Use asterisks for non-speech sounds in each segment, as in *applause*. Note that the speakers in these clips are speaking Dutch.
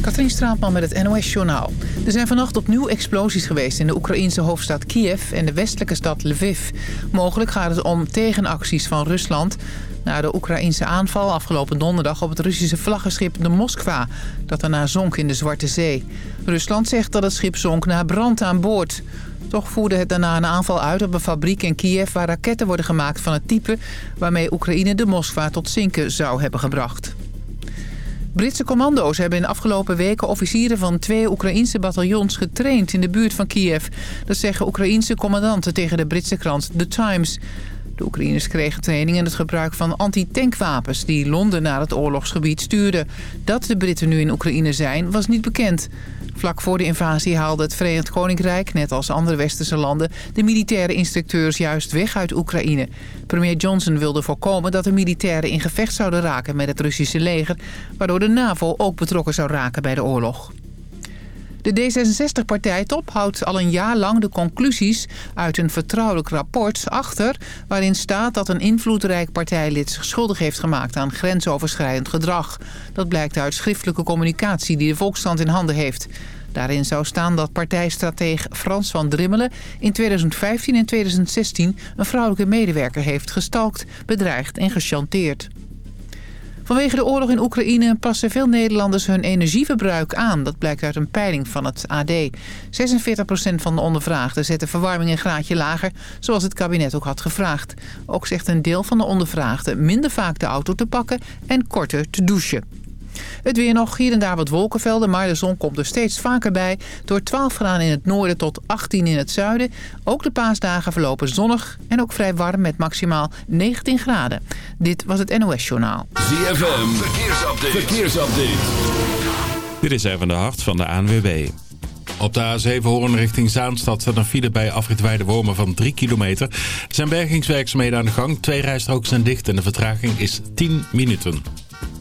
Katrien Straatman met het NOS-journaal. Er zijn vannacht opnieuw explosies geweest in de Oekraïense hoofdstad Kiev en de westelijke stad Lviv. Mogelijk gaat het om tegenacties van Rusland... na de Oekraïense aanval afgelopen donderdag op het Russische vlaggenschip de Moskva... dat daarna zonk in de Zwarte Zee. Rusland zegt dat het schip zonk na brand aan boord. Toch voerde het daarna een aanval uit op een fabriek in Kiev... waar raketten worden gemaakt van het type waarmee Oekraïne de Moskva tot zinken zou hebben gebracht. Britse commando's hebben in de afgelopen weken officieren van twee Oekraïense bataljons getraind in de buurt van Kiev. Dat zeggen Oekraïense commandanten tegen de Britse krant The Times. De Oekraïners kregen training in het gebruik van anti-tankwapens die Londen naar het oorlogsgebied stuurde. Dat de Britten nu in Oekraïne zijn was niet bekend. Vlak voor de invasie haalde het Verenigd Koninkrijk, net als andere westerse landen, de militaire instructeurs juist weg uit Oekraïne. Premier Johnson wilde voorkomen dat de militairen in gevecht zouden raken met het Russische leger, waardoor de NAVO ook betrokken zou raken bij de oorlog. De D66-partijtop houdt al een jaar lang de conclusies uit een vertrouwelijk rapport achter... waarin staat dat een invloedrijk partijlid zich schuldig heeft gemaakt aan grensoverschrijdend gedrag. Dat blijkt uit schriftelijke communicatie die de Volksstand in handen heeft. Daarin zou staan dat partijstrateeg Frans van Drimmelen in 2015 en 2016 een vrouwelijke medewerker heeft gestalkt, bedreigd en gechanteerd. Vanwege de oorlog in Oekraïne passen veel Nederlanders hun energieverbruik aan. Dat blijkt uit een peiling van het AD. 46% van de ondervraagden zet de verwarming een graadje lager... zoals het kabinet ook had gevraagd. Ook zegt een deel van de ondervraagden minder vaak de auto te pakken... en korter te douchen. Het weer nog, hier en daar wat wolkenvelden, maar de zon komt er steeds vaker bij. Door 12 graden in het noorden tot 18 in het zuiden. Ook de paasdagen verlopen zonnig en ook vrij warm met maximaal 19 graden. Dit was het NOS Journaal. ZFM, verkeersupdate. verkeersupdate. Dit is even de hart van de ANWB. Op de A7 Hoorn richting Zaanstad staat een file bij afrit Wormen van 3 kilometer. Er zijn bergingswerkzaamheden aan de gang. Twee rijstroken zijn dicht en de vertraging is 10 minuten.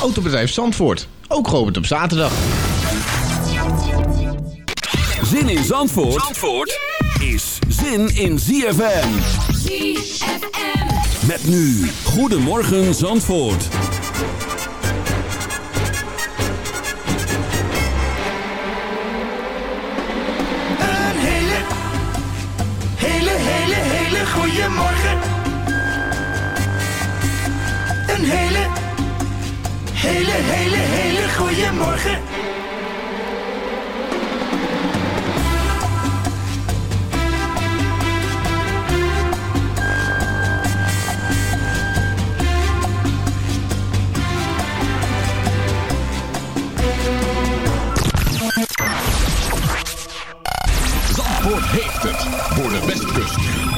Autobedrijf Zandvoort. Ook geopend op zaterdag. Zin in Zandvoort, Zandvoort is zin in ZFM. ZFM. Met nu. Goedemorgen Zandvoort. Een hele, hele, hele, hele goede morgen. Een hele, hele, hele, hele goede morgen. Zandvoort heeft het voor de Westkust.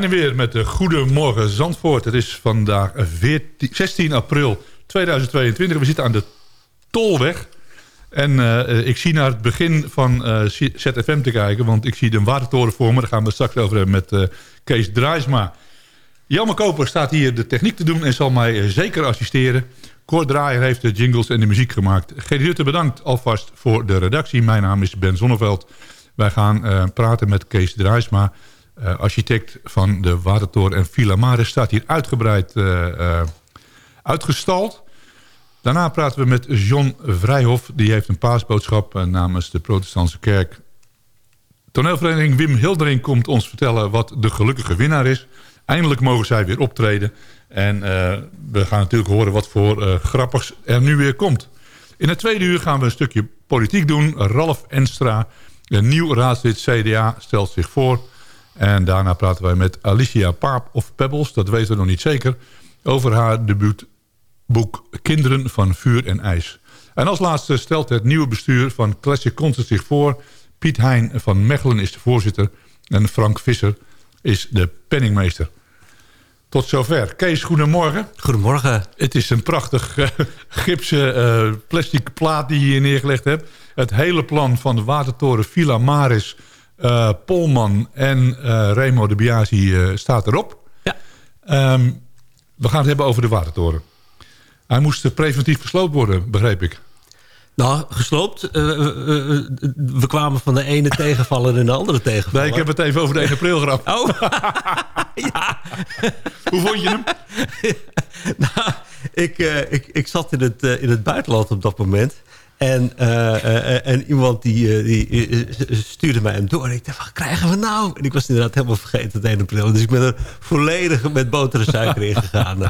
Zijn er weer met de Goedemorgen Zandvoort. Het is vandaag 14, 16 april 2022. We zitten aan de Tolweg. En uh, ik zie naar het begin van uh, ZFM te kijken. Want ik zie de watertoren voor me. Daar gaan we straks over hebben met uh, Kees Draaisma. Jelme Koper staat hier de techniek te doen en zal mij zeker assisteren. Cor Draaier heeft de jingles en de muziek gemaakt. Gerry Rutte bedankt alvast voor de redactie. Mijn naam is Ben Zonneveld. Wij gaan praten met Kees Draaisma uh, architect van de Watertoren en Villa Maris... staat hier uitgebreid uh, uh, uitgestald. Daarna praten we met John Vrijhof. Die heeft een paasboodschap namens de protestantse kerk. Toneelvereniging Wim Hildering komt ons vertellen wat de gelukkige winnaar is. Eindelijk mogen zij weer optreden. En we gaan natuurlijk horen wat voor grappigs er nu weer komt. In het tweede uur gaan we een stukje politiek doen. Ralf Enstra, een nieuw raadslid CDA, stelt zich voor... En daarna praten wij met Alicia Paap of Pebbles, dat weten we nog niet zeker... over haar debuutboek Kinderen van Vuur en IJs. En als laatste stelt het nieuwe bestuur van Classic Concert zich voor. Piet Heijn van Mechelen is de voorzitter en Frank Visser is de penningmeester. Tot zover. Kees, goedemorgen. Goedemorgen. Het is een prachtig uh, gipsen uh, plastic plaat die je hier neergelegd hebt. Het hele plan van de watertoren Villa Maris uh, Polman en uh, Remo de Biasi uh, staat erop. Ja. Um, we gaan het hebben over de watertoren. Hij moest preventief gesloopt worden, begreep ik. Nou, gesloopt. we kwamen van de ene tegenvallen in de andere tegenvallen. Nee, ik heb het even over de 1 april grap. *laughs* Oh, *laughs* ja. Hoe vond je hem? *laughs* nou, ik, ik, ik zat in het, in het buitenland op dat moment. En, uh, uh, en iemand die, die stuurde mij hem door. En ik dacht, wat krijgen we nou? En ik was inderdaad helemaal vergeten het 1 april. Dus ik ben er volledig met boter en suiker in gegaan. *laughs*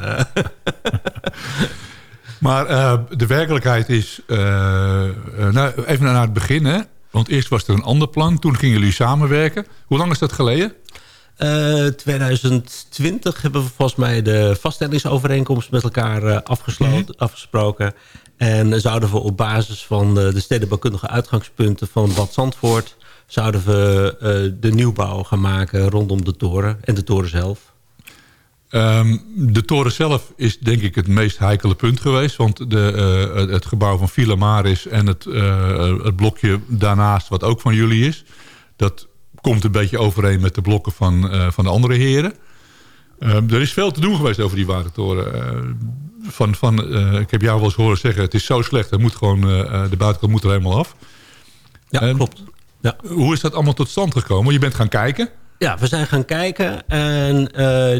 maar de werkelijkheid is... nou, even naar het begin, hè? Want eerst was er een ander plan. Toen gingen jullie samenwerken. Hoe lang is dat geleden? Uh, 2020 hebben we volgens mij de vaststellingsovereenkomst met elkaar afgesloten, mm -hmm. afgesproken. En zouden we op basis van de stedenbouwkundige uitgangspunten van Bad Zandvoort... zouden we uh, de nieuwbouw gaan maken rondom de toren en de toren zelf. Um, de toren zelf is denk ik het meest heikele punt geweest. Want de, uh, het gebouw van Villa Maris en het, het blokje daarnaast wat ook van jullie is... dat komt een beetje overeen met de blokken van, van de andere heren. Um, er is veel te doen geweest over die watertoren van, van, uh, ik heb jou wel eens horen zeggen... het is zo slecht, het moet gewoon, uh, de buitenkant moet er helemaal af. Ja, klopt. Ja. Hoe is dat allemaal tot stand gekomen? Je bent gaan kijken? Ja, we zijn gaan kijken. En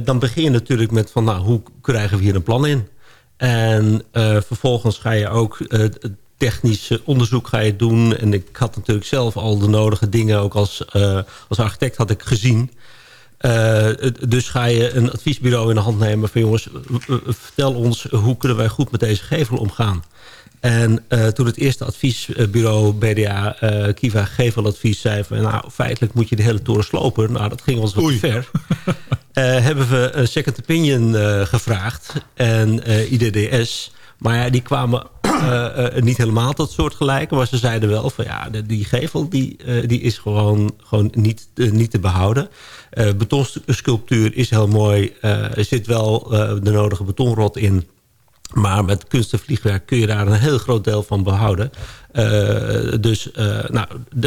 dan begin je natuurlijk met van... nou, hoe krijgen we hier een plan in? En vervolgens ga je ook technisch onderzoek ga je doen. En ik had natuurlijk zelf al de nodige dingen... ook als, als architect had ik gezien... Uh, dus ga je een adviesbureau in de hand nemen van jongens, vertel ons hoe kunnen wij goed met deze gevel omgaan. En uh, toen het eerste adviesbureau BDA uh, eh, Kiva Geveladvies zei van nou feitelijk moet je de hele toren slopen. Nou dat ging ons wat te ver. *laughs* hebben we een second opinion gevraagd en IDDS. Maar ja, die kwamen uh, niet helemaal tot soortgelijke. Maar ze zeiden wel van ja, die gevel die, uh, die is gewoon, gewoon niet, niet te behouden. betonsculptuur is heel mooi. er zit wel de nodige betonrot in. Maar met kunst en vliegwerk kun je daar een heel groot deel van behouden. dus nou,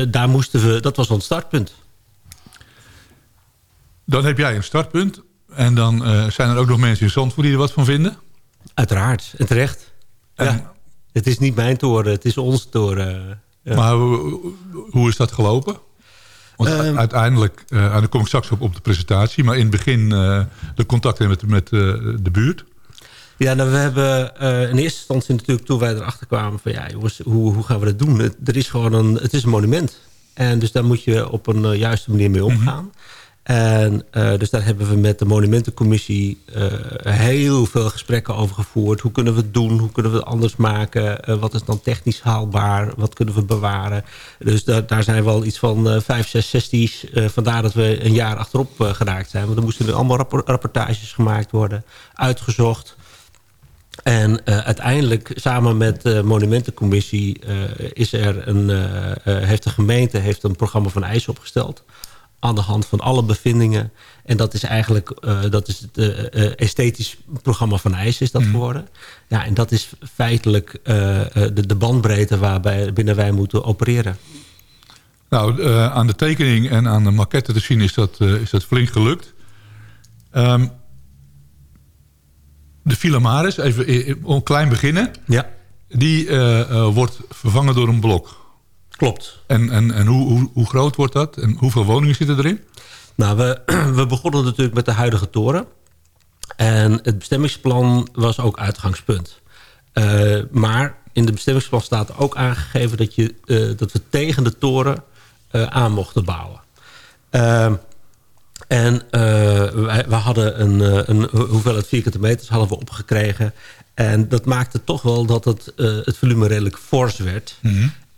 daar moesten we, dat was ons startpunt. Dan heb jij een startpunt. En dan zijn er ook nog mensen in Zandvoort die er wat van vinden? Uiteraard, en terecht. En, ja. Het is niet mijn toren, het is onze toren. Ja. Maar hoe, hoe, is dat gelopen? Want um, uiteindelijk, uh, en dan kom ik straks op, op de presentatie... maar in het begin uh, de contacten met, met uh, de buurt... Ja, nou, we hebben in eerste instantie natuurlijk toen wij erachter kwamen... van ja jongens, hoe, hoe gaan we dat doen? Het, er is gewoon een, het is een monument. En dus daar moet je op een juiste manier mee omgaan. Mm -hmm. En uh, dus daar hebben we met de monumentencommissie uh, heel veel gesprekken over gevoerd. Hoe kunnen we het doen? Hoe kunnen we het anders maken? Uh, wat is dan technisch haalbaar? Wat kunnen we bewaren? Dus da daar zijn wel iets van vijf, zes sessies. vandaar dat we een jaar achterop geraakt zijn. Want er moesten allemaal rappor rapportages gemaakt worden. Uitgezocht. En uiteindelijk samen met de monumentencommissie is er een, heeft de gemeente heeft een programma van eisen opgesteld aan de hand van alle bevindingen. En dat is eigenlijk eh, dat is het eh, eh, esthetisch programma van IJs is dat geworden. Ja, en dat is feitelijk de, de bandbreedte waarbij binnen wij moeten opereren. Nou, aan de tekening en aan de maquette te zien is dat, is dat flink gelukt. Ehm, de Filamaris, even een klein beginnen. Ja, Die wordt vervangen door een blok. Klopt. En, en, en hoe, hoe, hoe groot wordt dat? En hoeveel woningen zitten erin? Nou, we, *clears throat* we begonnen natuurlijk met de huidige toren. En het bestemmingsplan was ook uitgangspunt. Eh, maar in het bestemmingsplan staat ook aangegeven... dat, je, eh, dat we tegen de toren eh, aan mochten bouwen. Ehm, en wij, we hadden een, een hoeveelheid vierkante meters hadden we opgekregen. En dat maakte toch wel dat het, het volume redelijk fors werd.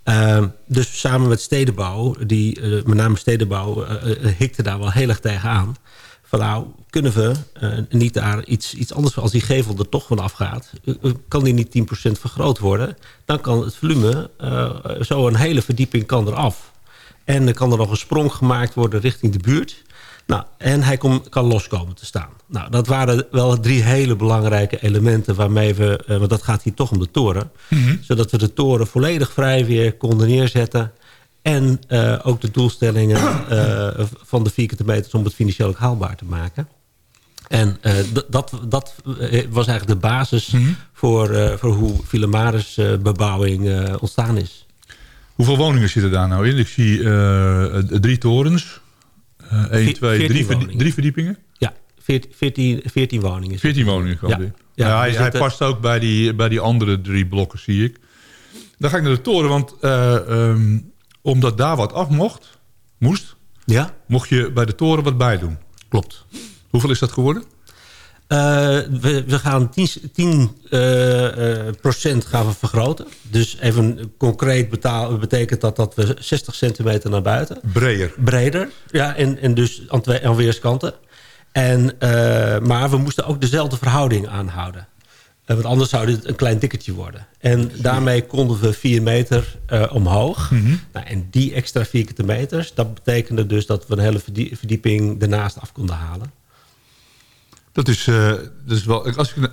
Ehm, dus samen met stedenbouw, die, eh, met name stedenbouw, eh, eh, hikte daar wel heel erg tegenaan. Van nou, kunnen we niet daar iets, iets anders, als die gevel er toch vanaf gaat, kan die niet 10% vergroot worden? Dan kan het volume, zo een hele verdieping kan eraf. En dan kan er nog een sprong gemaakt worden richting de buurt. Nou, en hij kom, kan los komen te staan. Nou, dat waren wel drie hele belangrijke elementen waarmee we... eh, want dat gaat hier toch om de toren. Zodat we de toren volledig vrij weer konden neerzetten. En eh, ook de doelstellingen eh, van de vierkante meters... om het financieel ook haalbaar te maken. En dat, dat was eigenlijk de basis voor, eh, voor hoe Filamaris eh, bebouwing ontstaan is. Hoeveel woningen zitten daar nou in? Ik zie drie torens. Eh 1, Ve- 2, 14 drie, verdiepingen. Ja, 14, 14, 14 woningen. 14 woningen gewoon Ja. Ja, Ja, hij, we hij zitten- past ook bij die, bij die andere drie blokken, zie ik. Dan ga ik naar de toren, want eh, ehm, omdat daar wat af mocht, moest, Ja, mocht je bij de toren wat bij doen. klopt. Hoeveel is dat geworden? Eh, we, we gaan 10, 10 eh, eh, procent gaan we vergroten. Dus even concreet betekent dat dat we 60 centimeter naar buiten. Breder. Breder, ja, en, en dus aan, twee, aan weerskanten. En, maar we moesten ook dezelfde verhouding aanhouden. Want anders zou dit een klein dikkertje worden. En daarmee konden we 4 meter omhoog. nou, en die extra vierkante meters... dat betekende dus dat we een hele verdie- verdieping ernaast af konden halen. Dat is, eh, dat is wel... Als je,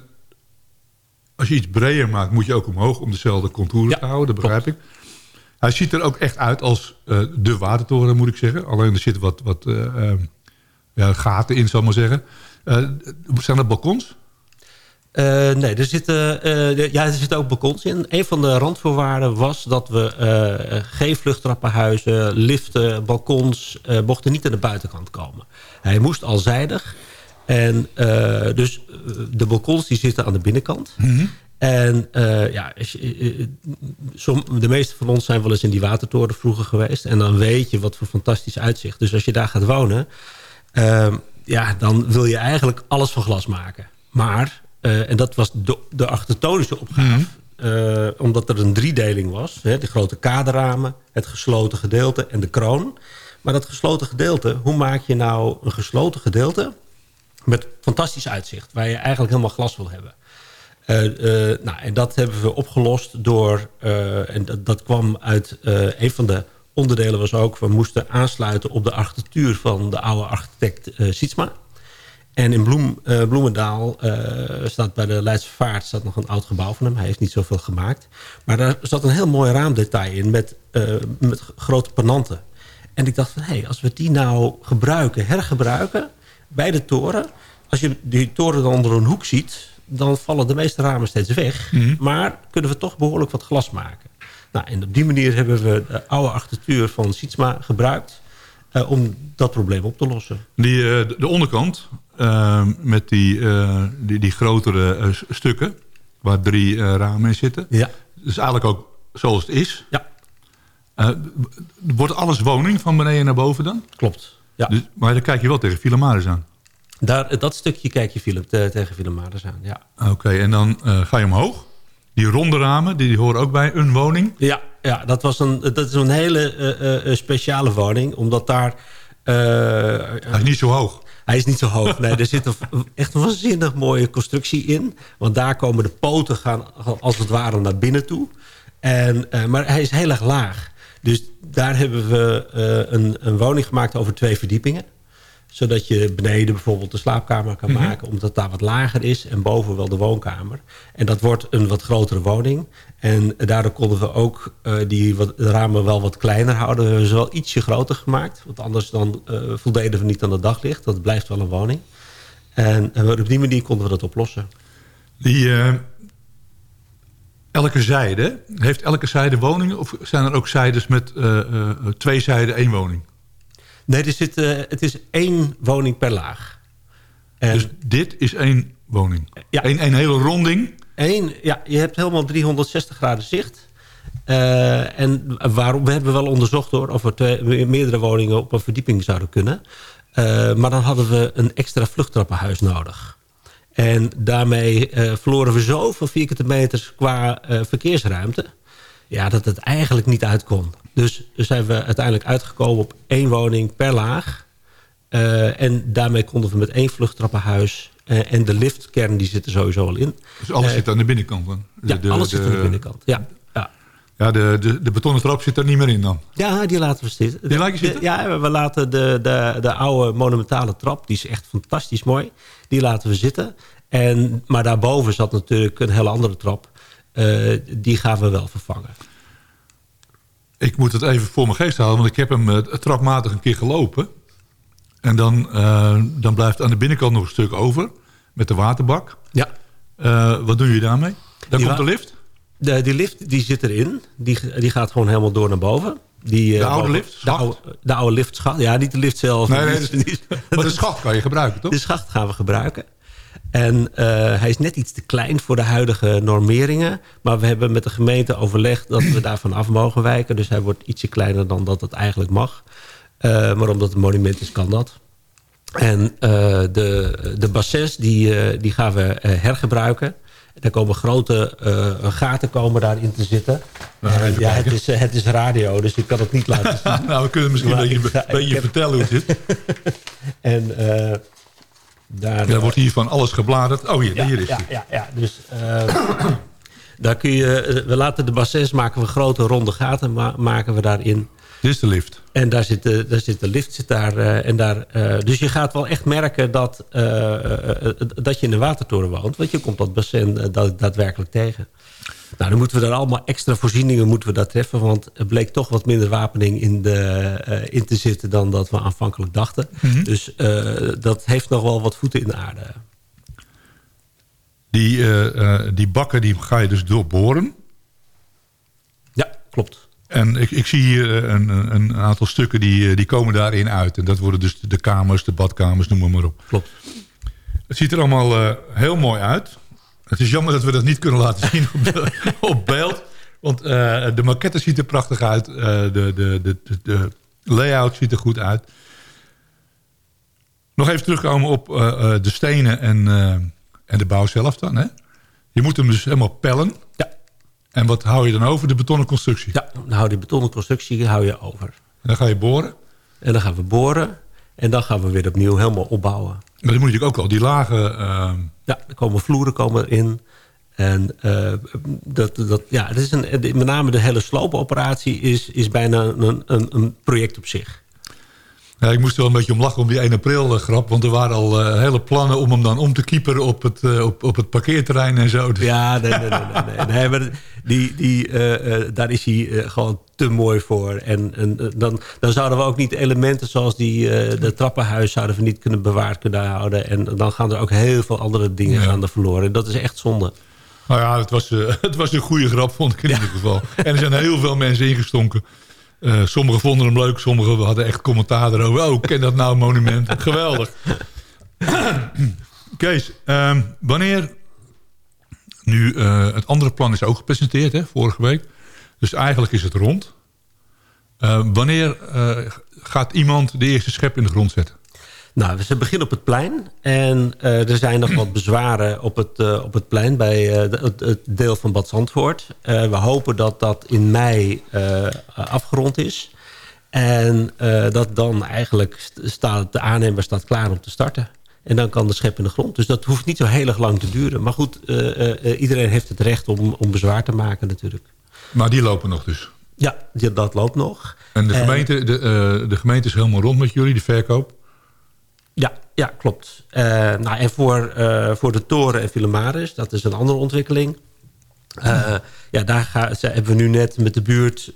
als je iets breder maakt, moet je ook omhoog om dezelfde contouren Ja, te houden. Dat begrijp ik. Hij ziet er ook echt uit als eh, de watertoren, moet ik zeggen. Alleen er zitten wat, wat eh, ehm, ja, gaten in, zal ik maar zeggen. Zijn dat balkons? Nee, er zitten, ja, er zitten ook balkons in. Een van de randvoorwaarden was dat we geen vluchttrappenhuizen, liften, balkons... mochten niet aan de buitenkant komen. Hij moest alzijdig. En eh, dus eh, de balkons die zitten aan de binnenkant. En eh, ja, de meeste van ons zijn wel eens in die watertoren vroeger geweest. En dan weet je wat voor fantastisch uitzicht. Dus als je daar gaat wonen... Ehm, ja, dan wil je eigenlijk alles van glas maken. Maar, en dat was de, de architectonische opgave... eh, omdat er een driedeling was. Hè, de grote kaderramen, het gesloten gedeelte en de kroon. Maar dat gesloten gedeelte, hoe maak je nou een gesloten gedeelte... met fantastisch uitzicht, waar je eigenlijk helemaal glas wil hebben... Eh, eh, nou, en dat hebben we opgelost door... eh, en dat, kwam uit... een van de onderdelen was ook... we moesten aansluiten op de architectuur... van de oude architect Sietsma. En in Bloem, Bloemendaal staat bij de Leidse Vaart... staat nog een oud gebouw van hem. Hij heeft niet zoveel gemaakt. Maar daar zat een heel mooi raamdetail in... met, met grote pananten. En ik dacht van, hé, hey, als we die nou gebruiken, hergebruiken... bij de toren... als je die toren dan onder een hoek ziet... dan vallen de meeste ramen steeds weg. Maar kunnen we toch behoorlijk wat glas maken. Nou, en op die manier hebben we de oude architectuur van Sietsma gebruikt... eh, om dat probleem op te lossen. Die, eh, de, de onderkant, eh, met die, die, die grotere stukken... waar drie ramen in zitten. Ja. Dus eigenlijk ook zoals het is. Ja, wordt alles woning van beneden naar boven dan? klopt. Ja. Dus, maar dan kijk je wel tegen Filamaris aan. Daar, dat stukje kijk je Philip, te- tegen Filamaris aan. Ja. Oké, en dan eh, ga je omhoog. Die ronde ramen, die, die horen ook bij een woning. Ja, ja dat, was een, dat is een hele eh, eh, speciale woning. Omdat daar... Hij is niet zo hoog. hij is niet zo hoog. Nee, er *laughs* zit een, echt een waanzinnig mooie constructie in. Want daar komen de poten gaan als het ware naar binnen toe. En, maar hij is heel erg laag. Dus daar hebben we eh, een, een woning gemaakt over twee verdiepingen zodat je beneden bijvoorbeeld de slaapkamer kan maken... omdat daar wat lager is en boven wel de woonkamer. En dat wordt een wat grotere woning. En daardoor konden we ook eh, die wat, ramen wel wat kleiner houden. We hebben ze wel ietsje groter gemaakt. Want anders dan uh, voldeden we niet aan het daglicht. Dat blijft wel een woning. En, en op die manier konden we dat oplossen. Die, uh, elke zijde, heeft elke zijde woningen... of zijn er ook zijdes met twee zijden één woning? Nee, er zit, uh, het is één woning per laag. En dus dit is één woning? Ja. Eén, één hele ronding? Eén, ja, je hebt helemaal 360 graden zicht. En waarom, we hebben wel onderzocht hoor, of twee, meerdere woningen op een verdieping zouden kunnen. Maar dan hadden we een extra vluchttrappenhuis nodig. En daarmee verloren we zoveel vierkante meters qua verkeersruimte... Ja, dat het eigenlijk niet uit kon. Dus zijn we uiteindelijk uitgekomen op één woning per laag. Uh, en daarmee konden we met één vluchttrappenhuis... Uh, en de liftkern die zit er sowieso al in. Dus alles uh, zit aan de binnenkant dan? De, ja, de, alles de, zit aan de binnenkant. Ja, ja. de, de, de betonnen trap zit er niet meer in dan? Ja, die laten we zitten. Die laat je zitten? ja, we laten de, de, de oude monumentale trap... die is echt fantastisch mooi. Die laten we zitten. En, maar daarboven zat natuurlijk een hele andere trap. die gaan we wel vervangen. Ik moet het even voor mijn geest halen, want ik heb hem uh, trapmatig een keer gelopen. En dan, uh, dan blijft aan de binnenkant nog een stuk over met de waterbak. Ja. Wat doen jullie daarmee? Dan Die komt de lift? De, die lift die zit erin. Die, die gaat gewoon helemaal door naar boven. Die, De eh, oude boven- lift? De Schacht? oude, de oude liftschacht. Ja, niet de lift zelf. Nee, nee, Die dus- die Maar de schacht kan je gebruiken, toch? De schacht gaan we gebruiken. En eh, hij is net iets te klein voor de huidige normeringen. Maar we hebben met de gemeente overlegd dat we daarvan af mogen wijken. Dus hij wordt ietsje kleiner dan dat het eigenlijk mag. Eh, maar omdat het een monument is, kan dat. En de, de bassins, die, die gaan we hergebruiken. Er komen grote eh, gaten komen daarin te zitten. Nou, even ja, het is, eh, het is radio, dus ik kan het niet laten *laughs* zien. nou, we kunnen misschien Maar een beetje, heb- vertellen hoe het zit. *laughs* En eh, daar, Er wordt hier van alles gebladerd. Oh, hier, ja, hier is ja, hij. ja, ja, dus eh, *coughs* daar kun je, eh, we laten de bassins maken we grote ronde gaten ma- maken we daarin. Dit is de lift. En daar zit de, daar zit de lift zit daar. eh, en daar eh, dus je gaat wel echt merken dat, eh, eh, eh, dat je in een watertoren woont. Want je komt dat bassin da- daadwerkelijk tegen. Nou, dan moeten we daar allemaal extra voorzieningen moeten we daar treffen. Want er bleek toch wat minder wapening in, de, eh, in te zitten dan dat we aanvankelijk dachten. Dus eh, dat heeft nog wel wat voeten in de aarde. Die, eh, eh, die bakken die ga je dus doorboren. Ja, klopt. En ik, ik zie hier eh, een, een, een aantal stukken die, eh, die komen daarin uit. En dat worden dus de kamers, de badkamers, noem maar, maar op. Klopt. Het ziet er allemaal eh, heel mooi uit. Het is jammer dat we dat niet kunnen laten zien op, de- *laughs* op beeld. Want de maquette ziet er prachtig uit. Eh, de, de, de, de, de layout ziet er goed uit. Nog even terugkomen op de stenen en, en de bouw zelf dan. Hè? Je moet hem dus helemaal pellen. Ja. En wat hou je dan over? De betonnen constructie. Ja, dan hou die betonnen constructie hou je over. En dan ga je boren. En dan gaan we boren. En dan gaan we weer opnieuw helemaal opbouwen. Maar dan moet je ook al die lagen... eh, Ja, er komen vloeren komen in. En eh, dat, dat, ja, het is een, met name de hele sloopoperatie is, is bijna een, een, een project op zich. Ja, ik moest er wel een beetje om lachen om die 1 april eh, grap. Want er waren al eh, hele plannen om hem dan om te keeperen op het, eh, op, op het parkeerterrein en zo. Dus- Ja, nee, nee, nee. nee, nee. Maar die, die, daar is hij gewoon te mooi voor. En, en dan, dan zouden we ook niet elementen zoals die, de trappenhuis... zouden we niet kunnen bewaard kunnen houden. En dan gaan er ook heel veel andere dingen Ja. gaan er verloren. En dat is echt zonde. Nou ja, het was, *laughs* het was een goede grap, vond ik in ieder geval. En er zijn heel veel mensen ingestonken. Eh, sommigen vonden hem leuk, sommigen hadden echt commentaar erover. Oh, ken dat nou, monument? *laughs* Geweldig. *clears throat* Kees, ehm, wanneer... Nu, eh, het andere plan is ook gepresenteerd, hè, vorige week. Dus eigenlijk is het rond. Eh, wanneer gaat iemand de eerste schep in de grond zetten? Nou, ze beginnen op het plein. En eh, er zijn nog wat bezwaren op het, eh, op het plein bij eh, het, het deel van Bad Zandvoort. We hopen dat dat in mei afgerond is. En dat dan eigenlijk st- staat, de aannemer staat klaar om te starten. En dan kan de schep in de grond. Dus dat hoeft niet zo heel erg lang te duren. Maar goed, iedereen heeft het recht om, om bezwaar te maken natuurlijk. Maar die lopen nog dus. Ja, dat loopt nog. En de En- gemeente, de, de gemeente is helemaal rond met jullie, de verkoop. Ja, ja klopt. Eh, nou, en voor, eh, voor de toren en Filamaris, dat is een andere ontwikkeling. Eh, ja, daar hebben we nu net met de buurt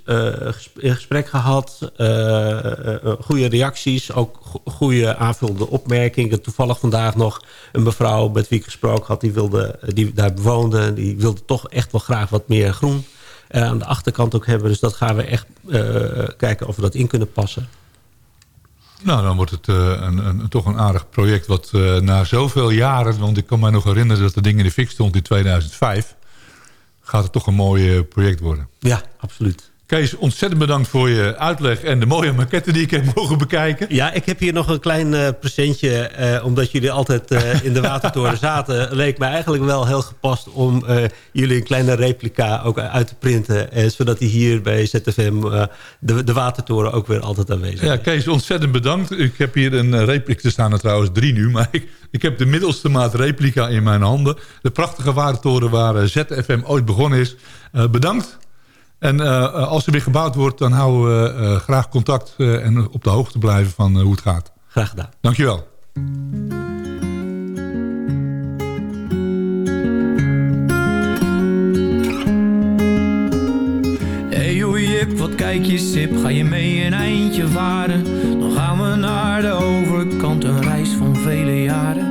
in gesprek gehad. Eh, eh, goede reacties, ook go- goede aanvullende opmerkingen. Toevallig vandaag nog een mevrouw met wie ik gesproken had... die, wilde, die daar bewoonde, die wilde toch echt wel graag wat meer groen... aan de achterkant ook hebben. Dus dat gaan we echt kijken of we dat in kunnen passen. Nou, dan wordt het eh, een, een, toch een aardig project wat eh, na zoveel jaren... want ik kan me nog herinneren dat het ding in de fik stond in 2005... gaat het toch een mooi project worden. Ja, absoluut. Kees, ontzettend bedankt voor je uitleg en de mooie maquette die ik heb mogen bekijken. Ja, ik heb hier nog een klein eh, presentje. eh, omdat jullie altijd eh, in de Watertoren *laughs* zaten... leek me eigenlijk wel heel gepast om jullie een kleine replica ook uit te printen. zodat die hier bij ZFM de, de Watertoren ook weer altijd aanwezig Ja, is. Kees, ontzettend bedankt. Ik heb hier een replica, er staan er trouwens drie nu... *laughs* maar ik, ik heb de middelste maat replica in mijn handen. De prachtige watertoren waar ZFM ooit begonnen is. Bedankt. En eh, als er weer gebouwd wordt, dan houden we eh, graag contact... eh, en op de hoogte blijven van hoe het gaat. Graag gedaan. Dankjewel. Hey joh Jip, wat kijk je sip, ga je mee een eindje varen? Dan gaan we naar de overkant, een reis van vele jaren.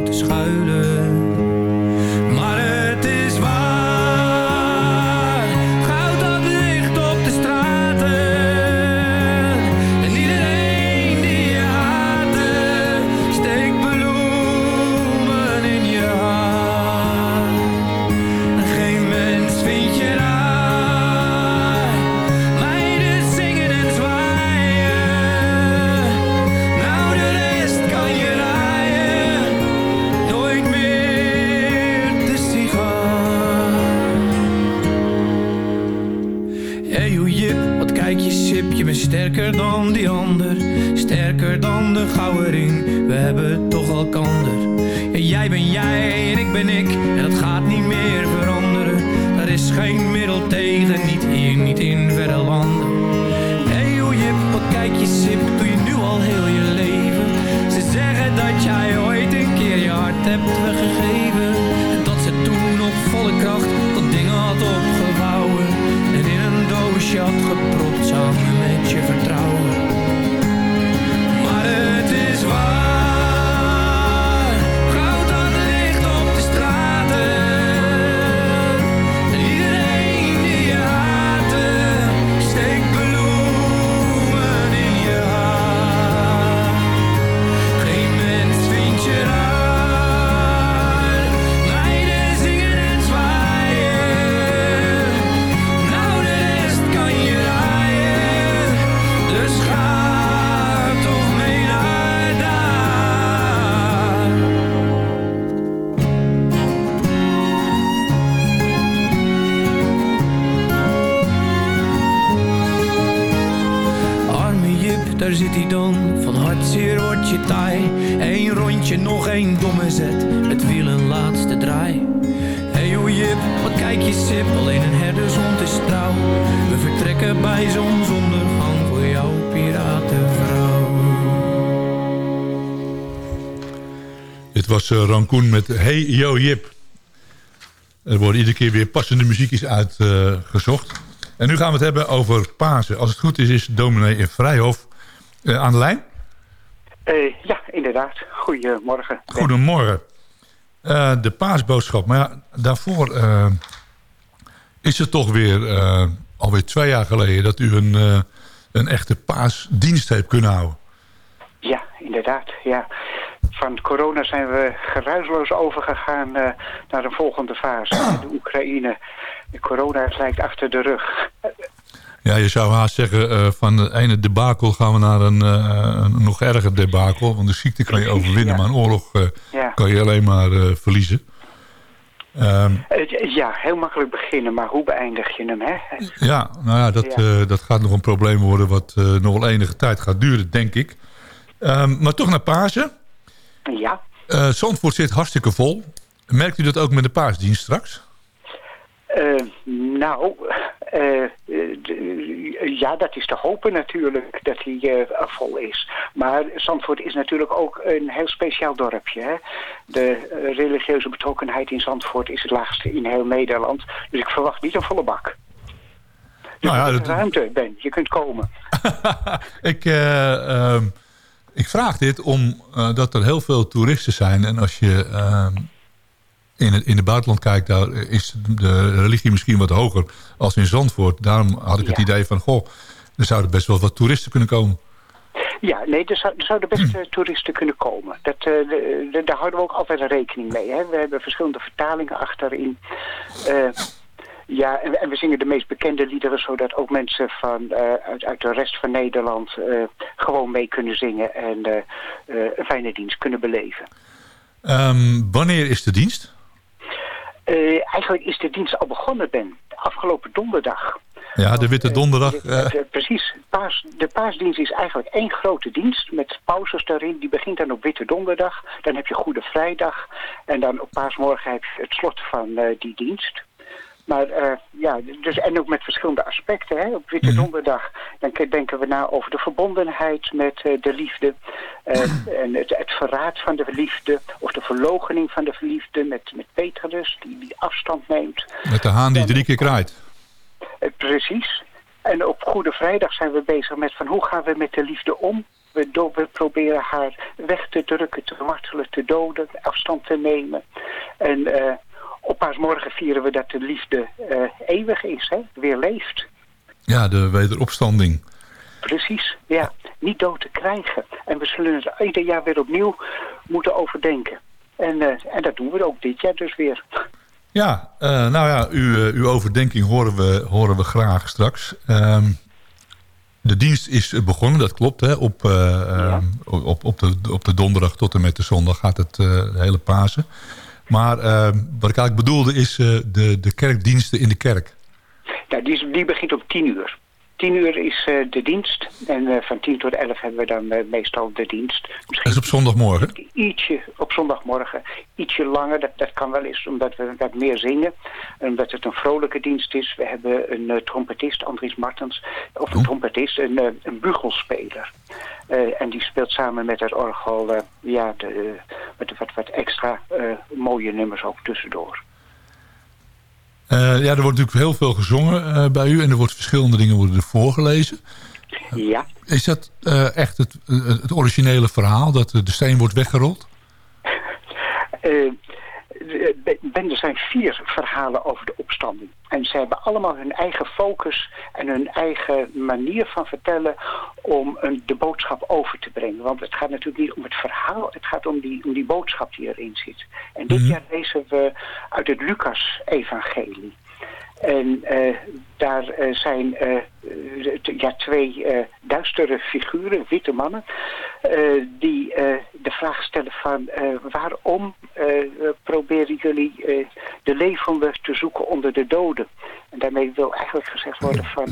daar zit hij dan, van hartzeer wordt je taai. Eén rondje, nog één domme zet, het wiel een laatste draai. Hey oh Jip, wat kijk je sip, alleen een herdershond is trouw. We vertrekken bij zonsondergang voor jouw piratenvrouw. Dit was uh, Rankoen met Hey Yo Jip. Er worden iedere keer weer passende muziekjes uitgezocht. en nu gaan we het hebben over Pasen. Als het goed is, is dominee in Vrijhof uh, aan de lijn. Uh, ja, inderdaad. Goedemorgen. Goedemorgen. Uh, de paasboodschap. Maar ja, daarvoor is het toch weer alweer twee jaar geleden... dat u een, een echte paasdienst heeft kunnen houden. Ja, inderdaad. Ja. Van corona zijn we geruisloos overgegaan naar de volgende fase. De Oekraïne. De corona lijkt achter de rug. Ja, je zou haast zeggen, eh, van het ene debakel gaan we naar een, eh, een nog erger debakel. Want de ziekte kan je overwinnen, ja. maar een oorlog eh, Ja. kan je alleen maar verliezen. Ehm, Eh, ja, heel makkelijk beginnen, maar hoe beëindig je hem, hè? ja, nou ja, dat, Ja. dat gaat nog een probleem worden wat nog wel enige tijd gaat duren, denk ik. Ehm, maar toch naar Pasen. Ja. Zandvoort zit hartstikke vol. Merkt u dat ook met de paasdienst straks? Eh, nou, eh, eh, ja, dat is te hopen natuurlijk dat hij vol is. Maar Zandvoort is natuurlijk ook een heel speciaal dorpje. Hè? De religieuze betrokkenheid in Zandvoort is het laagste in heel Nederland. Dus ik verwacht niet een volle bak. Dus Nou ja, dat- ruimte, Ben. Je kunt komen. *laughs* Ik, eh, ehm, ik vraag dit omdat dat er heel veel toeristen zijn. En als je ehm, in, het, in het buitenland kijkt, daar is de religie misschien wat hoger als in Zandvoort. Daarom had ik het Ja. idee van, goh, er zouden best wel wat toeristen kunnen komen. Ja, nee, er, zou, er zouden best eh, toeristen kunnen komen. Dat, eh, de- de- daar houden we ook altijd rekening mee. Hè? We hebben verschillende vertalingen achterin. Eh, ja, en, en we zingen de meest bekende liederen... zodat ook mensen van, uit, uit de rest van Nederland gewoon mee kunnen zingen... en een fijne dienst kunnen beleven. Ehm, wanneer is de dienst? Eh, eigenlijk is de dienst al begonnen, Ben. Afgelopen donderdag. Ja, de Witte Donderdag. Eh, eh, eh, precies. Paas, de paasdienst is eigenlijk één grote dienst met pauzes daarin. Die begint dan op Witte Donderdag. Dan heb je Goede Vrijdag. En dan op paasmorgen heb je het slot van die dienst. Maar eh, ja, dus, en ook met verschillende aspecten. Hè. Op Witte Donderdag dan ke- denken we na over de verbondenheid met eh, de liefde. eh, en het, het verraad van de liefde. Of de verloochening van de liefde met, met Petrus die, die afstand neemt. met de haan die drie keer kraait. Precies. En op Goede Vrijdag zijn we bezig met van hoe gaan we met de liefde om? We, do- we proberen haar weg te drukken, te martelen, te doden, afstand te nemen. En op paasmorgen vieren we dat de liefde eh, eeuwig is, hè? weer leeft. Ja, de wederopstanding. Precies, ja. Niet dood te krijgen. En we zullen het ieder jaar weer opnieuw moeten overdenken. En, eh, en dat doen we ook dit jaar dus weer. Ja, eh, nou ja, uw, uw overdenking horen we, horen we graag straks. Ehm, de dienst is begonnen, dat klopt. Hè? Op, eh, ehm, op, op, de, op de donderdag tot en met de zondag gaat het hele Pasen. Maar ehm, wat ik eigenlijk bedoelde is eh, de, de kerkdiensten in de kerk. Ja, die, die begint om tien uur. Tien uur is eh, de dienst. En eh, van tien tot elf hebben we dan eh, meestal de dienst. Dat is op zondagmorgen. Ietsje op zondagmorgen, ietsje langer. Dat, dat kan wel eens omdat we wat meer zingen. En omdat het een vrolijke dienst is. We hebben een trompetist, Andries Martens. Of een trompetist, een, een bugelspeler. En die speelt samen met het orgel eh, ja, de, met wat, wat extra mooie nummers ook tussendoor. Eh, ja, er wordt natuurlijk heel veel gezongen eh, bij u. En er wordt verschillende dingen worden er voorgelezen. Ja. Is dat eh, echt het, het originele verhaal? Dat de steen wordt weggerold? Eh, Ben, er zijn vier verhalen over de opstanding. En ze hebben allemaal hun eigen focus en hun eigen manier van vertellen om een, de boodschap over te brengen. Want het gaat natuurlijk niet om het verhaal, het gaat om die, om die boodschap die erin zit. En dit jaar lezen we uit het Lucas-evangelie. En eh, daar eh, zijn eh, ja, twee duistere figuren, witte mannen, die de vraag stellen van waarom proberen jullie de levenden te zoeken onder de doden? En daarmee wil eigenlijk gezegd worden van...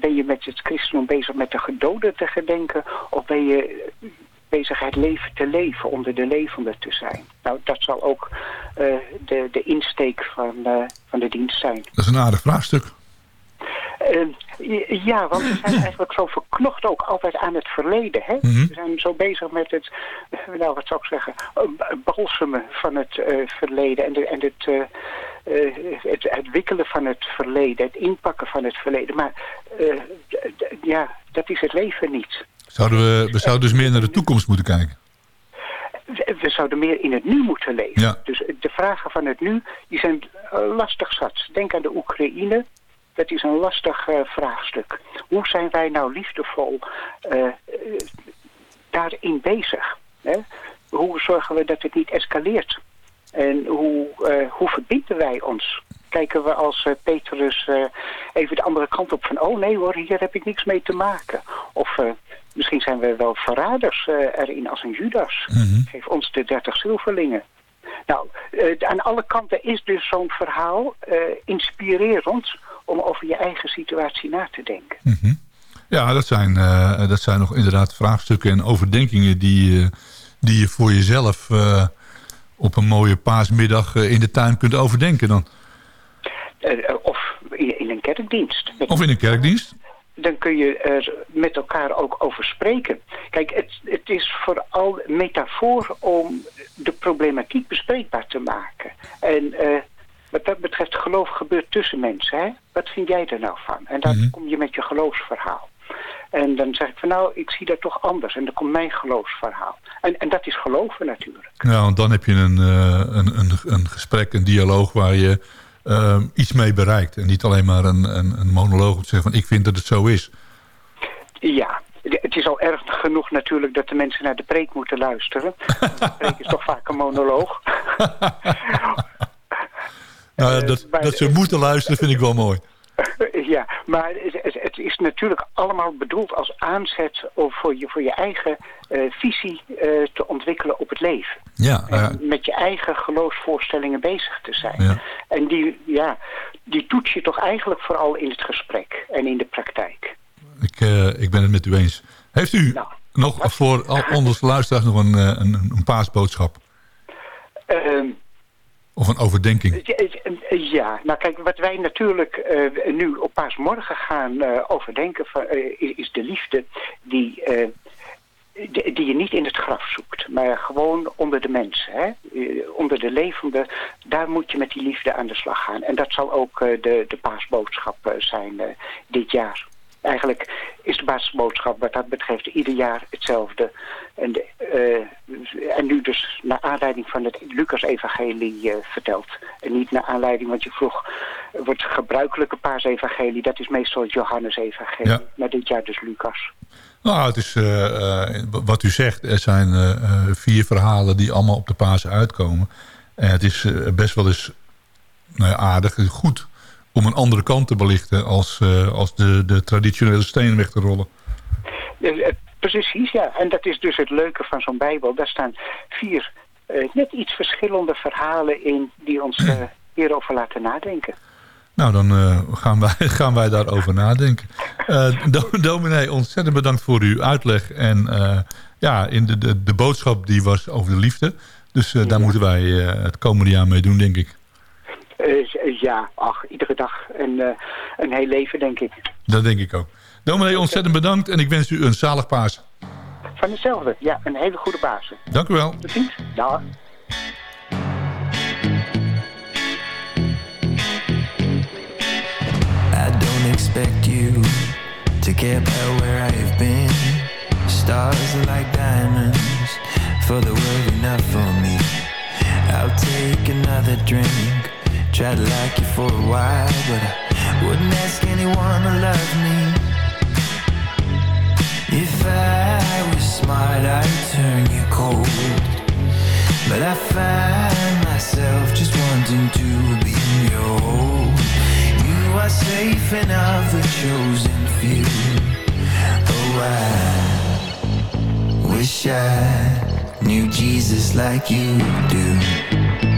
ben je met het christendom bezig met de gedoden te gedenken? Of ben je bezig het leven te leven, onder de levenden te zijn? Nou, dat zal ook eh, de, de insteek van, eh, van de dienst zijn. Dat is een aardig vraagstuk. Eh, ja, want we zijn *clears throat* eigenlijk zo verknocht ook altijd aan het verleden. Hè? Mhm. We zijn zo bezig met het, *laughs* nou wat zou ik zeggen, eh, balsemen van het verleden en, de, en het, eh, het, het wikkelen van het verleden, het inpakken van het verleden. Maar ja, dat is het leven niet. Zouden we, we zouden dus meer naar de toekomst moeten kijken. We, zouden meer in het nu moeten leven. Ja. Dus de vragen van het nu, die zijn eh, lastig zat. Denk aan de Oekraïne. Dat is een lastig eh, vraagstuk. Hoe zijn wij nou liefdevol eh, daarin bezig? Hè? Hoe zorgen we dat het niet escaleert? En hoe, hoe verbinden wij ons? Kijken we als uh, Petrus uh, even de andere kant op van... oh nee hoor, hier heb ik niks mee te maken. Of uh, misschien zijn we wel verraders erin als een Judas. Mhm. Geef ons de dertig zilverlingen. Nou, aan alle kanten is dus zo'n verhaal inspirerend... om over je eigen situatie na te denken. Mhm. Ja, dat zijn, dat zijn nog inderdaad vraagstukken en overdenkingen... die, die je voor jezelf op een mooie paasmiddag in de tuin kunt overdenken dan. Uh, of in een kerkdienst. Of in een kerkdienst? Dan kun je er met elkaar ook over spreken. Kijk, het, het is vooral metafoor om de problematiek bespreekbaar te maken. En uh, wat dat betreft, geloof gebeurt tussen mensen. Hè? Wat vind jij er nou van? En dan mm -hmm. kom je met je geloofsverhaal. En dan zeg ik van nou, ik zie dat toch anders. En dan komt mijn geloofsverhaal. En, en dat is geloven natuurlijk. Ja, want dan heb je een, uh, een, een, een gesprek, een dialoog waar je uh, iets mee bereikt. En niet alleen maar een, een, een monoloog om te zeggen van ik vind dat het zo is. Ja, het is al erg genoeg natuurlijk dat de mensen naar de preek moeten luisteren. *laughs* de preek is toch vaak een monoloog. *laughs* nou, dat, dat ze moeten luisteren vind ik wel mooi. *laughs* Ja, maar het, het, is natuurlijk allemaal bedoeld als aanzet om voor je, voor je eigen uh, visie uh, te ontwikkelen op het leven. Ja, uh, en met je eigen geloofsvoorstellingen bezig te zijn. Ja. En die, ja, die toets je toch eigenlijk vooral in het gesprek en in de praktijk. Ik, ik ben het met u eens. Heeft u nou, nog wat? voor al onze luisteraars nog een, een, een paasboodschap? Of een overdenking? Ja, nou kijk, wat wij natuurlijk uh, nu op paasmorgen gaan uh, overdenken... Uh, is de liefde die, die, die, je niet in het graf zoekt... maar gewoon onder de mensen, hè? onder de levenden... daar moet je met die liefde aan de slag gaan. En dat zal ook de, de paasboodschap zijn dit jaar. Eigenlijk is de basisboodschap wat dat betreft ieder jaar hetzelfde. En, de, uh, en nu dus naar aanleiding van het Lucas-evangelie uh, verteld. En niet naar aanleiding, want je vroeg, wordt gebruikelijke paasevangelie, dat is meestal het Johannes-evangelie. Ja. Maar dit jaar dus Lucas. Nou, het is uh, wat u zegt. Er zijn vier verhalen die allemaal op de Pasen uitkomen. En het is best wel eens nou ja, aardig, goed om een andere kant te belichten als, uh, als de, de traditionele steen weg te rollen. Ja, precies, ja. En dat is dus het leuke van zo'n Bijbel. Daar staan vier uh, net iets verschillende verhalen in die ons uh, hierover laten nadenken. Nou, dan gaan, wij, *laughs* gaan wij daarover nadenken. Do, dominee, ontzettend bedankt voor uw uitleg. En ja, in de, de, de boodschap die was over de liefde. Dus daar moeten wij het komende jaar mee doen, denk ik. Uh, ja, ach, iedere dag een, uh, een heel leven, denk ik. Dat denk ik ook. Dominee, ontzettend bedankt en ik wens u een zalig paas. Van hetzelfde, ja, een hele goede baas. Dank u wel. Tot ziens. Dag. I don't expect you to get back where I've been. Stars are like diamonds, for the world enough for me. I'll take another drink Tried to like you for a while, but I wouldn't ask anyone to love me. If I was smart, I'd turn you cold. But I find myself just wanting to be your You are safe enough, the chosen few. Oh, I wish I knew Jesus like you do.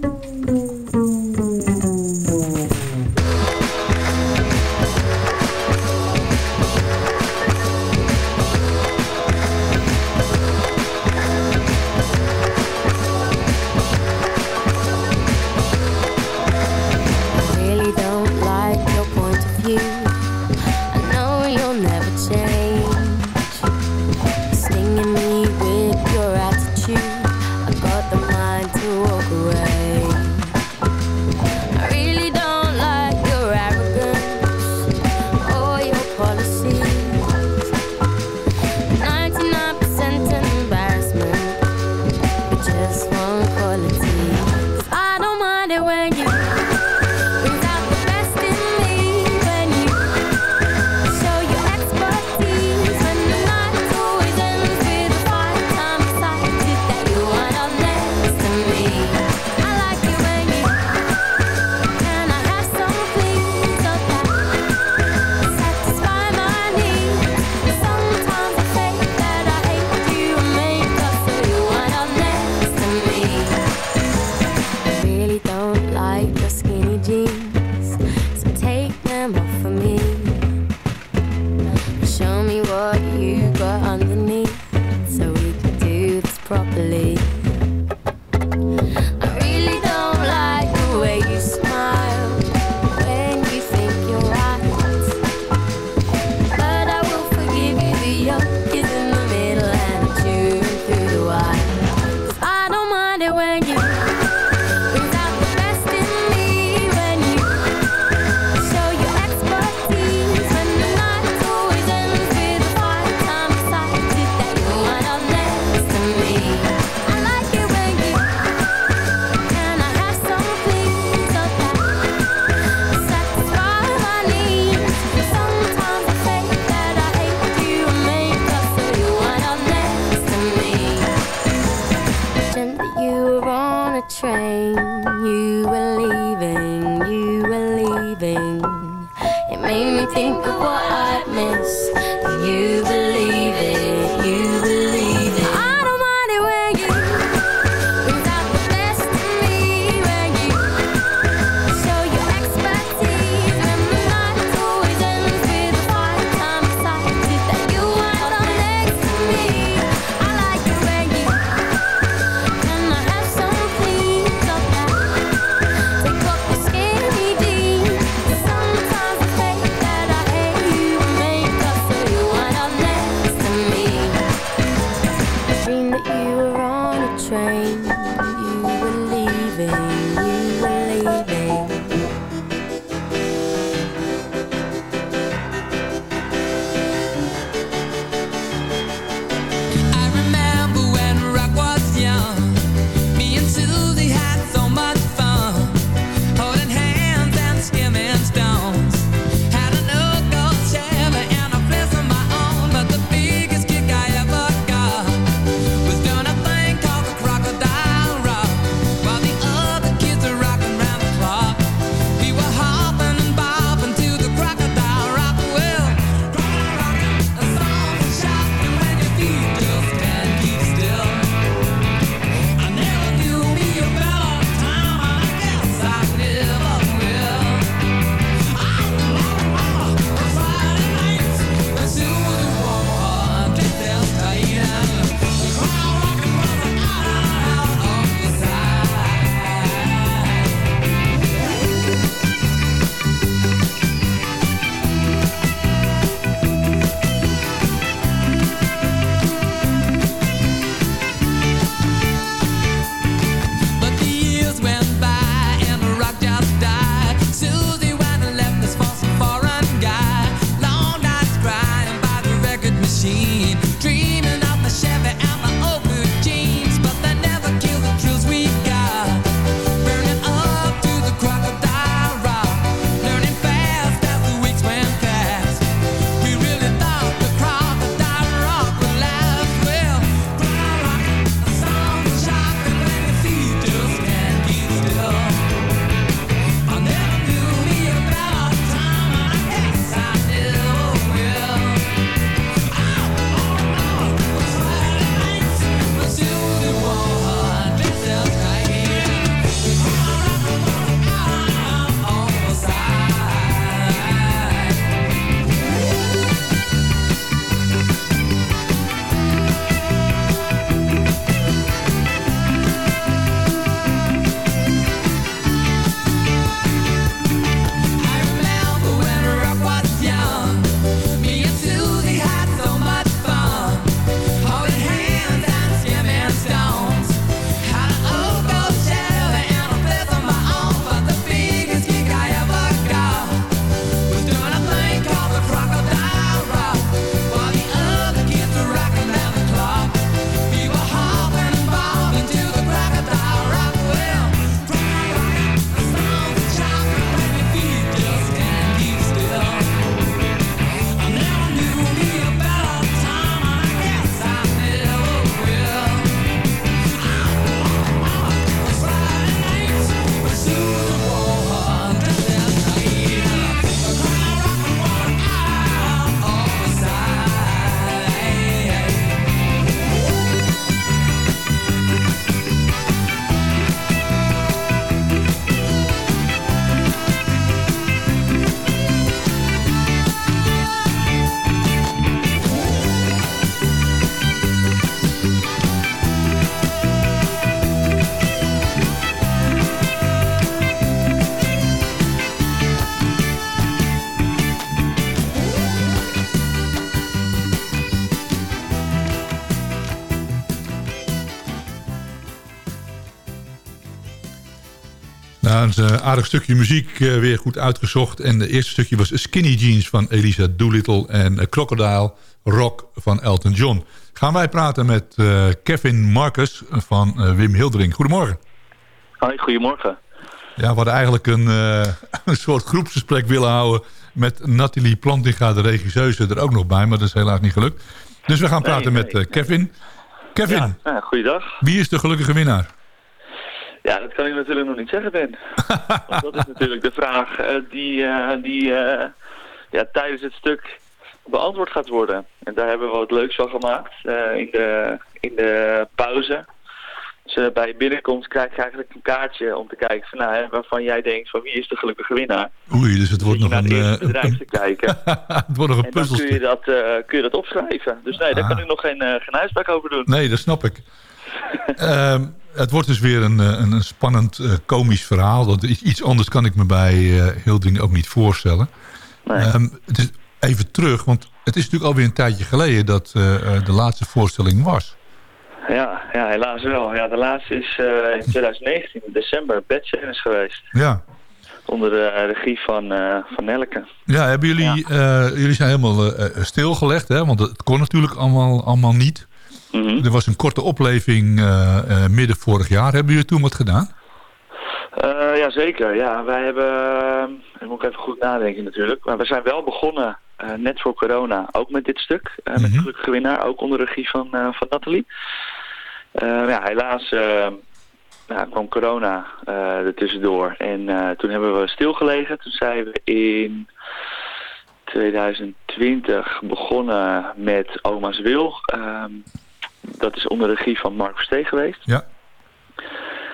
Nou, een aardig stukje muziek eh, weer goed uitgezocht. En het eerste stukje was Skinny Jeans van Elisa Doolittle... en eh, Crocodile Rock van Elton John. Gaan wij praten met eh, Kevin Marcus van Wim Hildering. Goedemorgen. Hoi, goedemorgen. Ja, we hadden eigenlijk een, *laughs* een soort groepsgesprek willen houden... met Nathalie Plantinga, de regisseuse, er ook nog bij. Maar dat is helaas niet gelukt. Dus we gaan praten nee, met Kevin. Kevin, Ja, goeiedag. wie is de gelukkige winnaar? Ja, dat kan ik natuurlijk nog niet zeggen, Ben. *laughs* Want dat is natuurlijk de vraag eh, die, eh, die eh, ja, tijdens het stuk beantwoord gaat worden. En daar hebben we wat leuks van gemaakt in, de, in de pauze. Dus bij binnenkomst krijg je eigenlijk een kaartje om te kijken van, nou, hè, waarvan jij denkt van wie is de gelukkige winnaar. Oei, dus het wordt nog naar een, bedrijf te kijken. *laughs* het wordt nog een En dan kun je, dat, kun je dat opschrijven. Dus nee, daar Ah. kan ik nog geen, eh, geen uitspraak over doen. Nee, dat snap ik. *laughs* Ehm, het wordt dus weer een, eh, een, een spannend eh, komisch verhaal. Want iets anders kan ik me bij eh Hildering ook niet voorstellen. Ehm, het is even terug, want het is natuurlijk alweer een tijdje geleden... dat de laatste voorstelling was. Ja, ja, helaas wel. Ja, de laatste is in 2019, in december, Bedseries geweest. Ja, Onder de regie van, van Nelke. ja hebben jullie, jullie zijn helemaal stilgelegd, hè? want het kon natuurlijk allemaal, allemaal niet. Mhm. Er was een korte opleving eh, eh, midden vorig jaar. Hebben jullie toen wat gedaan? Eh ja, zeker. Ja, wij hebben, ik moet ik even goed nadenken natuurlijk, maar we zijn wel begonnen net voor corona, ook met dit stuk, met de gelukkige winnaar, ook onder regie van, van Nathalie. Ja, helaas ja, kwam corona er tussendoor en toen hebben we stilgelegen. Toen zijn we in 2020 begonnen met Oma's Wil. Dat is onder regie van Mark Verstee geweest. Ja.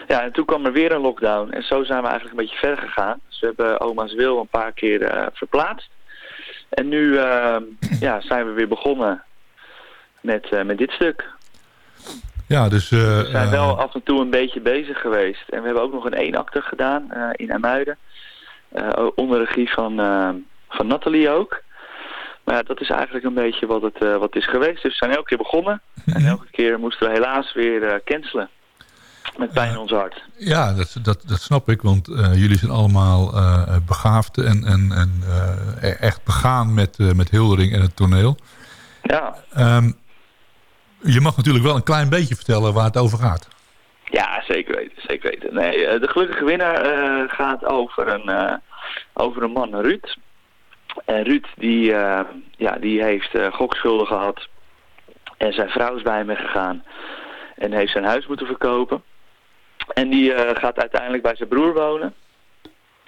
Ja, en toen kwam er weer een lockdown. En zo zijn we eigenlijk een beetje verder gegaan. Dus we hebben Oma's Wil een paar keer eh, verplaatst. En nu ehm, ja, zijn we weer begonnen met, eh, met dit stuk. Ja, dus... eh, We zijn eh, wel af en toe een beetje bezig geweest. En we hebben ook nog een eenakter gedaan eh, in Amuiden. Eh, onder regie van, eh, van Nathalie ook. Maar ja, dat is eigenlijk een beetje wat het, eh, wat het is geweest. Dus we zijn elke keer begonnen. En elke keer moesten we helaas weer eh, cancelen. Met pijn in ons hart. Ja, dat, dat, dat snap ik, want eh, jullie zijn allemaal begaafd en, en, en e- echt begaan met, met Hildering en het toneel. Ja. Ehm, je mag natuurlijk wel een klein beetje vertellen waar het over gaat. Ja, zeker weten, zeker weten. Nee, de gelukkige winnaar gaat over een, over een man, Ruud. En Ruud, die, eh, ja, die heeft eh, gokschulden gehad. En zijn vrouw is bij hem gegaan. En heeft zijn huis moeten verkopen. En die eh, gaat uiteindelijk bij zijn broer wonen.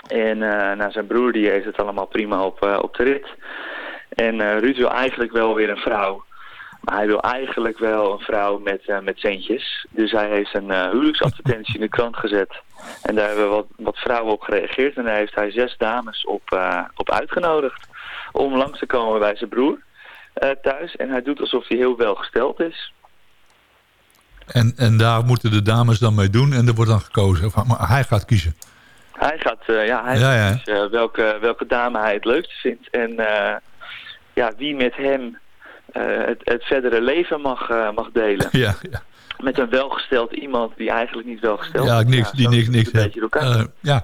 En eh nou, zijn broer die heeft het allemaal prima op, op de rit. En Ruud wil eigenlijk wel weer een vrouw. Maar hij wil eigenlijk wel een vrouw met, eh, met centjes. Dus hij heeft een eh, huwelijksadvertentie in de krant gezet. En daar hebben wat, wat vrouwen op gereageerd. En daar heeft hij zes dames op, eh, op uitgenodigd. Om langs te komen bij zijn broer thuis. En hij doet alsof hij heel welgesteld is. En, en daar moeten de dames dan mee doen en er wordt dan gekozen. Of, maar hij gaat kiezen. Hij gaat, ja, hij Ja, ja. eh, welke, welke dame hij het leukste vindt. En ja, wie met hem het, het verdere leven mag, eh, mag delen. *laughs* Ja, ja. Met een welgesteld iemand die eigenlijk niet welgesteld Ja, is. niks, die niks, niks heeft. Eh, ja,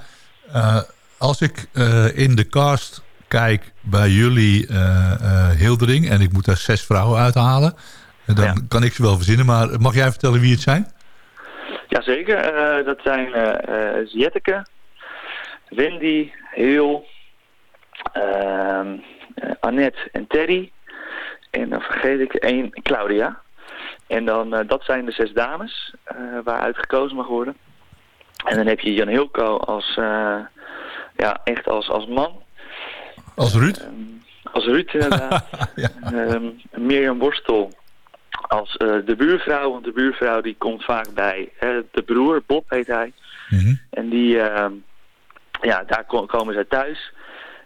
eh, als ik eh, in de cast kijk bij jullie eh, eh, Hildering... en ik moet daar zes vrouwen uithalen... eh, dan kan ik ze wel verzinnen. Maar mag jij vertellen wie het zijn? Jazeker, eh dat zijn eh eh, Jetteke, Wendy, Heel, eh, Annette en Terry. En dan vergeet ik één, Claudia. En dan, eh, dat zijn de zes dames eh waaruit gekozen mag worden. En dan heb je Jan Hilco als, eh, ja, echt als, als man. Als Ruud? Als Ruud inderdaad. *laughs* Ehm, Mirjam Borstel als de buurvrouw. Want de buurvrouw die komt vaak bij hè, de broer, Bob heet hij. En die, ehm, ja, daar ko- komen zij thuis.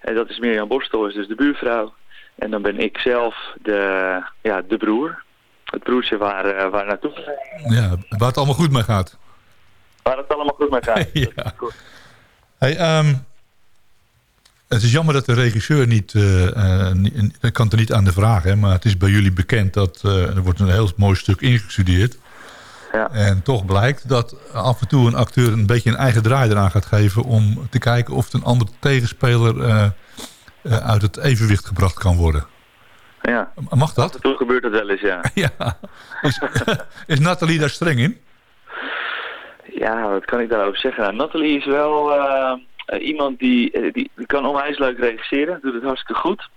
En dat is Mirjam Borstel, is dus de buurvrouw. En dan ben ik zelf de, ja, de broer. Het broertje waar, eh, waar naartoe. Ja, waar het allemaal goed mee gaat. Waar het allemaal goed mee gaat. *laughs* ja. Hey, ehm, het is jammer dat de regisseur niet... eh, eh, niet- ik kan het er niet aan de vraag, hè, maar het is bij jullie bekend... dat er wordt een heel mooi stuk ingestudeerd. Ja. En toch blijkt dat af en toe een acteur een beetje een eigen draai eraan gaat geven... om te kijken of een andere tegenspeler uit het evenwicht gebracht kan worden. Ja. Mag dat? Af en toe gebeurt dat wel eens, ja. *laughs* ja. Is, *laughs* is Nathalie daar streng in? Ja, wat kan ik daarover zeggen? Nou, Nathalie is wel eh, eh, iemand die, eh, die, die kan onwijs leuk regisseren. Doet het hartstikke goed.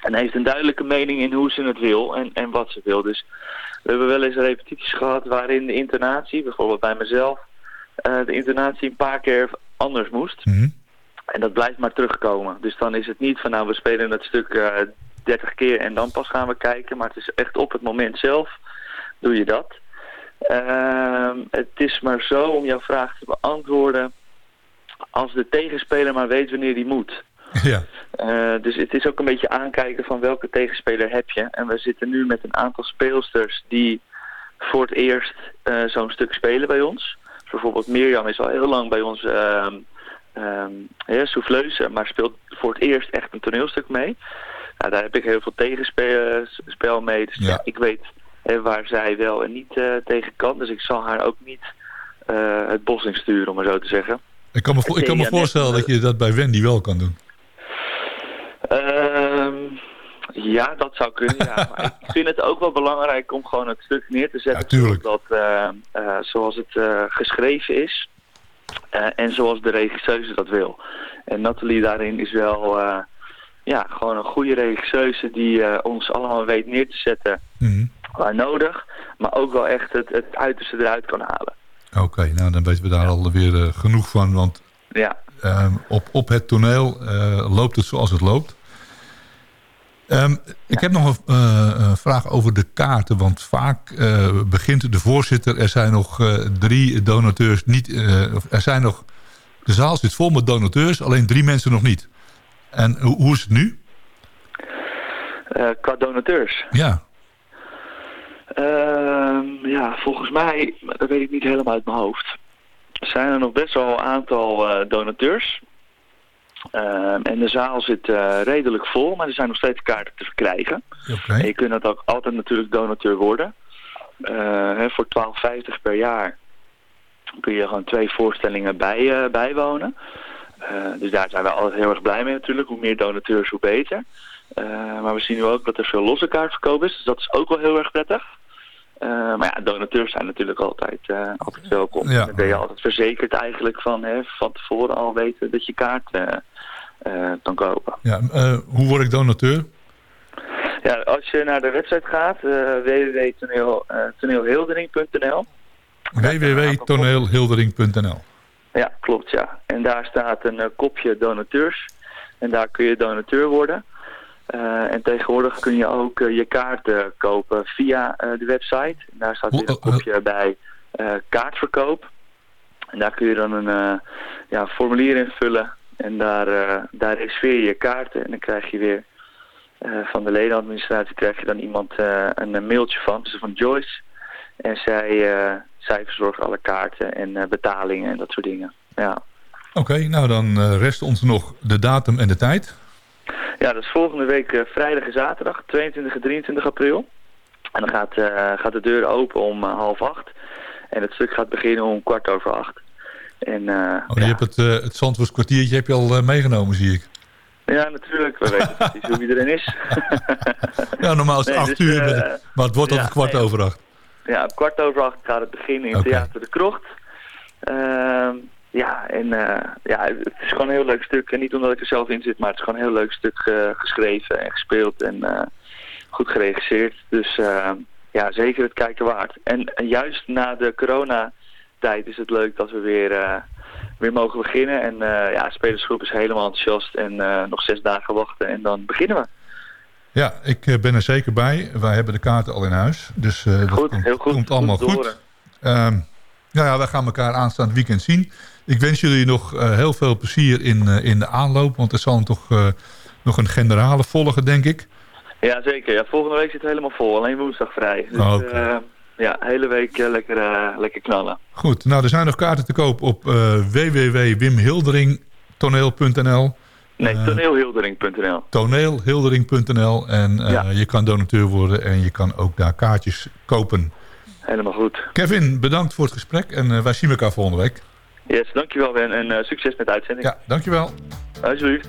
En heeft een duidelijke mening in hoe ze het wil en, en wat ze wil. Dus we hebben wel eens repetities gehad waarin de intonatie, bijvoorbeeld bij mezelf, eh, de intonatie een paar keer anders moest. En dat blijft maar terugkomen. Dus dan is het niet van nou we spelen het stuk eh 30 keer en dan pas gaan we kijken. Maar het is echt op het moment zelf doe je dat. Ehm, het is maar zo om jouw vraag te beantwoorden. Als de tegenspeler maar weet wanneer die moet. *laughs* Ja. Eh, dus het is ook een beetje aankijken van welke tegenspeler heb je. En we zitten nu met een aantal speelsters die voor het eerst eh, zo'n stuk spelen bij ons. Dus bijvoorbeeld Mirjam is al heel lang bij ons ja, souffleuse, maar speelt voor het eerst echt een toneelstuk mee. Nou, daar heb ik heel veel tegenspel mee. Dus ja. ik weet hè, waar zij wel en niet eh, tegen kan. Dus ik zal haar ook niet eh, het bos in sturen, om maar zo te zeggen. Ik kan me, ik kan me Ja, voorstellen dat je dat bij Wendy wel kan doen. Ehm, ja, dat zou kunnen, ja. *laughs* Maar ik vind het ook wel belangrijk om gewoon het stuk neer te zetten. zoals, dat, eh, eh, zoals het eh, geschreven is. Eh, en zoals de regisseuse dat wil. En Nathalie daarin is wel eh, ja, gewoon een goede regisseuse die eh, ons allemaal weet neer te zetten waar nodig. Maar ook wel echt het, het uiterste eruit kan halen. Oké, nou dan weten we daar alweer eh, genoeg van. Want Ja. ehm, op, op het toneel loopt het zoals het loopt. Ehm, Ik heb nog een eh, een vraag over de kaarten. Want vaak eh, begint de voorzitter... er zijn nog eh, drie donateurs niet... eh, er zijn nog, de zaal zit vol met donateurs, alleen drie mensen nog niet. En hoe, hoe is het nu? Eh, qua donateurs. Ja. Ehm, ja, volgens mij, dat weet ik niet helemaal uit mijn hoofd, zijn er nog best wel een aantal eh, donateurs. Ehm, en de zaal zit eh, redelijk vol, maar er zijn nog steeds kaarten te verkrijgen. En je kunt dat ook altijd natuurlijk donateur worden. Eh, hè, voor 12,50 per jaar kun je gewoon twee voorstellingen bij, eh, bijwonen. Dus daar zijn we altijd heel erg blij mee natuurlijk. Hoe meer donateurs, hoe beter. Maar we zien nu ook dat er veel losse kaartverkoop is. Dus dat is ook wel heel erg prettig. Maar ja, donateurs zijn natuurlijk altijd, altijd welkom. Ja. Dan ben je altijd verzekerd eigenlijk van hè, van tevoren al weten dat je kaart kan kopen. ja eh, hoe word ik donateur? Ja, als je naar de website gaat, uh, www.toneelhildering.nl www.toneelhildering.nl Ja, klopt ja. En daar staat een eh, kopje donateurs. En daar kun je donateur worden. Eh, en tegenwoordig kun je ook eh, je kaarten kopen via eh, de website. En daar staat weer een kopje bij eh, kaartverkoop. En daar kun je dan een eh, ja, formulier invullen. En daar, eh, daar reserveer je je kaarten. En dan krijg je weer eh, van de ledenadministratie krijg je dan iemand eh, een, mailtje van. Dus van Joyce. En zij, zij verzorgt alle kaarten en betalingen en dat soort dingen. Ja. Oké, nou dan rest ons nog de datum en de tijd. Ja, dat is volgende week vrijdag en zaterdag, 22 en 23 april. En dan gaat, gaat de deur open om half acht. En het stuk gaat beginnen om kwart over acht. En eh, Oh, Je hebt het, eh het Zandvoorts kwartiertje heb je al eh, meegenomen, zie ik. ja, natuurlijk, we weten precies hoe iedereen is. *laughs* Ja, normaal is het Nee, acht dus, uur, maar het wordt ja, altijd kwart nee. over acht. Ja, op kwart over acht gaat het beginnen in. Theater de Krocht. Ehm, ja, en ja, het is gewoon een heel leuk stuk. En niet omdat ik er zelf in zit, maar het is gewoon een heel leuk stuk geschreven en gespeeld en goed geregisseerd. Dus eh, ja, zeker het kijken waard. En, juist na de coronatijd is het leuk dat we weer, eh, weer mogen beginnen. En eh, ja, de spelersgroep is helemaal enthousiast en eh, nog zes dagen wachten en dan beginnen we. Ja, ik ben er zeker bij. Wij hebben de kaarten al in huis. Dus eh, dat Goed, komt, heel goed. komt allemaal Goed goed. Ehm, nou ja, wij gaan elkaar aanstaand weekend zien. Ik wens jullie nog heel veel plezier in, in de aanloop. Want er zal toch nog een generale volgen, denk ik. Ja, zeker. Ja, volgende week zit het helemaal vol. Alleen woensdag vrij. Dus Oh. Ja, hele week eh, lekker, eh, lekker knallen. Goed, nou er zijn nog kaarten te koop op eh www.wimhilderingtoneel.nl Nee, toneelhildering.nl. toneelhildering.nl en Ja. je kan donateur worden en je kan ook daar kaartjes kopen. Helemaal goed. Kevin, bedankt voor het gesprek en wij zien elkaar volgende week. Yes, dankjewel Ben en succes met de uitzending. Ja, dankjewel. Alsjeblieft.